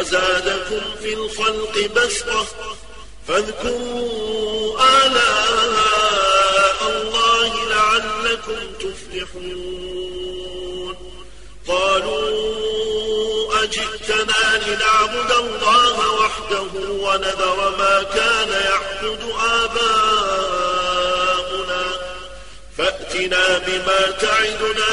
وزادكم في الخلق بسطة فاذكروا آلاء الله لعلكم تفلحون. قالوا أجئتنا لنعبد الله وحده ونذر ما كان يعبد آباؤنا. فأتنا بما تعدنا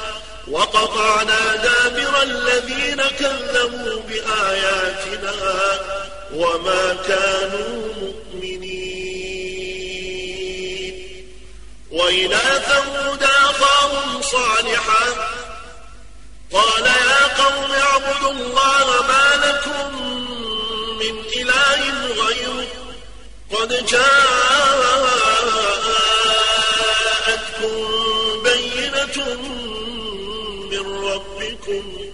وقطعنا دابر الذين كذبوا بآياتنا وما كانوا مؤمنين. وإلى ثمود أخاهم صالحا قال يا قوم اعبدوا الله ما لكم من إله غيره. قد جاءتكم ربكم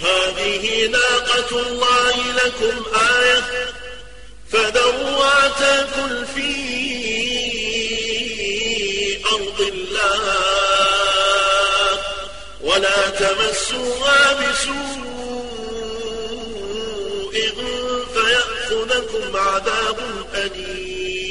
هذه ناقة الله لكم آية فذروا تاكل في أرض الله ولا تمسوها بسوء فيأخذكم عذاب أليم.